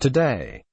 Today.